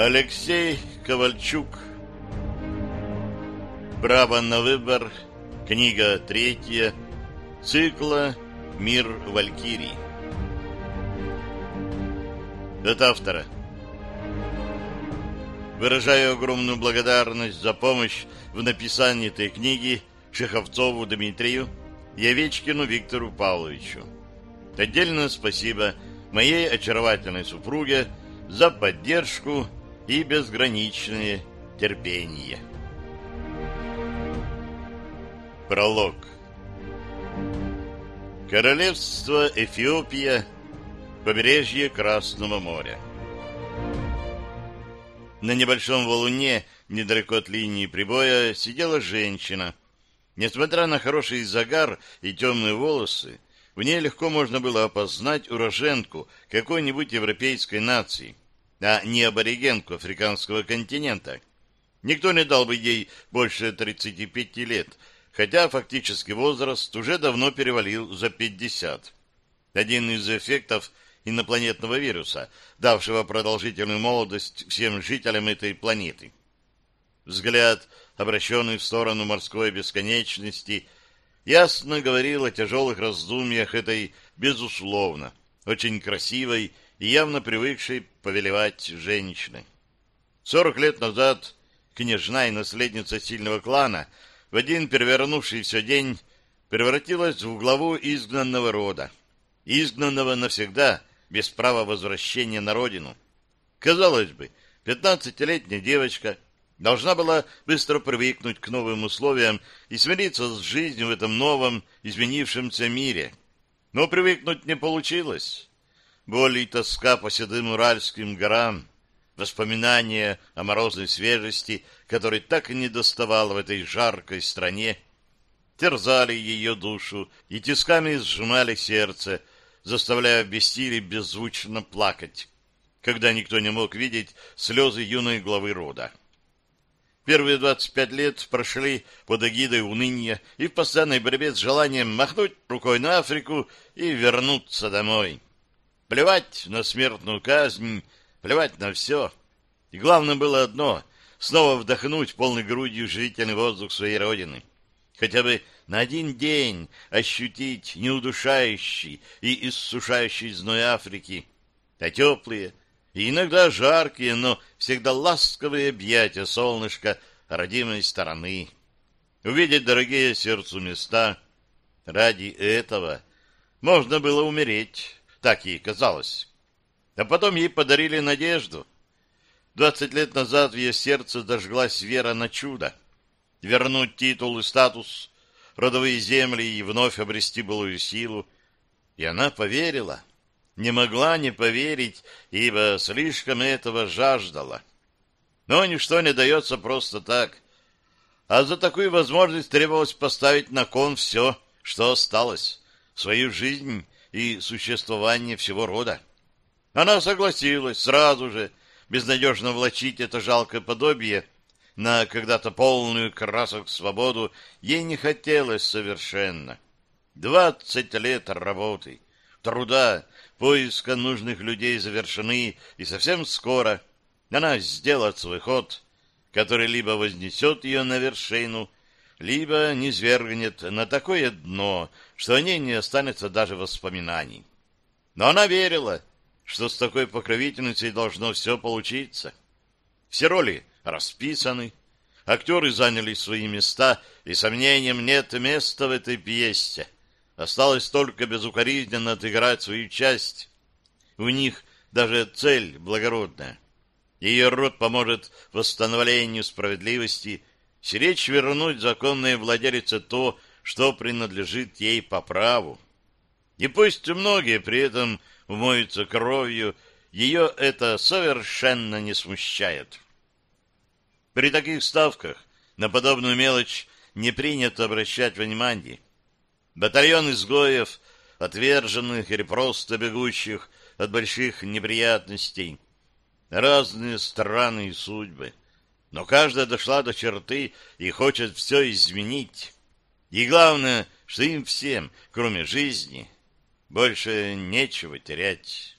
Алексей Ковальчук. Право на выбор Книга третья Цикла Мир Валькирий От автора. Выражаю огромную благодарность за помощь в написании этой книги Шеховцову Дмитрию и Овечкину Виктору Павловичу. Отдельное спасибо моей очаровательной супруге за поддержку и безграничное терпение. Пролог Королевство Эфиопия, побережье Красного моря. На небольшом валуне, недалеко от линии прибоя, сидела женщина. Несмотря на хороший загар и темные волосы, в ней легко можно было опознать уроженку какой-нибудь европейской нации – а не аборигенку африканского континента. Никто не дал бы ей больше 35 лет, хотя фактически возраст уже давно перевалил за 50. Один из эффектов инопланетного вируса, давшего продолжительную молодость всем жителям этой планеты. Взгляд, обращенный в сторону морской бесконечности, ясно говорил о тяжелых раздумьях этой, безусловно, очень красивой и явно привыкшей повелевать женщины. Сорок лет назад княжна и наследница сильного клана в один перевернувшийся день превратилась в главу изгнанного рода, изгнанного навсегда, без права возвращения на родину. Казалось бы, пятнадцатилетняя девочка должна была быстро привыкнуть к новым условиям и смириться с жизнью в этом новом, изменившемся мире. Но привыкнуть не получилось. Боль и тоска по седым уральским горам, воспоминания о морозной свежести, которой так и не доставало в этой жаркой стране, терзали ее душу и тисками сжимали сердце, заставляя в бессилии беззвучно плакать, когда никто не мог видеть слезы юной главы рода. Первые двадцать пять лет прошли под эгидой уныния и в постоянной борьбе с желанием махнуть рукой на Африку и вернуться домой. Плевать на смертную казнь, плевать на все. И главное было одно — снова вдохнуть полной грудью живительный воздух своей родины. Хотя бы на один день ощутить неудушающий и иссушающий зной Африки, а теплые и иногда жаркие, но всегда ласковые объятия солнышка родимой стороны. Увидеть дорогие сердцу места. Ради этого можно было умереть так ей казалось. А потом ей подарили надежду. Двадцать лет назад в ее сердце дожглась вера на чудо. Вернуть титул и статус, родовые земли и вновь обрести былую силу. И она поверила. Не могла не поверить, ибо слишком этого жаждала. Но ничто не дается просто так. А за такую возможность требовалось поставить на кон все, что осталось. Свою жизнь и существование всего рода. Она согласилась сразу же, безнадежно влачить это жалкое подобие на когда-то полную красок свободу ей не хотелось совершенно. Двадцать лет работы, труда, поиска нужных людей завершены, и совсем скоро она сделает свой ход, который либо вознесет ее на вершину, либо низвергнет на такое дно, что о ней не останется даже воспоминаний. Но она верила, что с такой покровительницей должно все получиться. Все роли расписаны, актеры заняли свои места, и сомнением нет места в этой пьесе. Осталось только безукоризненно отыграть свою часть. У них даже цель благородная. Ее род поможет восстановлению справедливости Сиречь вернуть законной владелице то, что принадлежит ей по праву. И пусть многие при этом умоются кровью, ее это совершенно не смущает. При таких ставках на подобную мелочь не принято обращать внимание. Батальон изгоев, отверженных или просто бегущих от больших неприятностей, разные страны и судьбы — но каждая дошла до черты и хочет все изменить. И главное, что им всем, кроме жизни, больше нечего терять».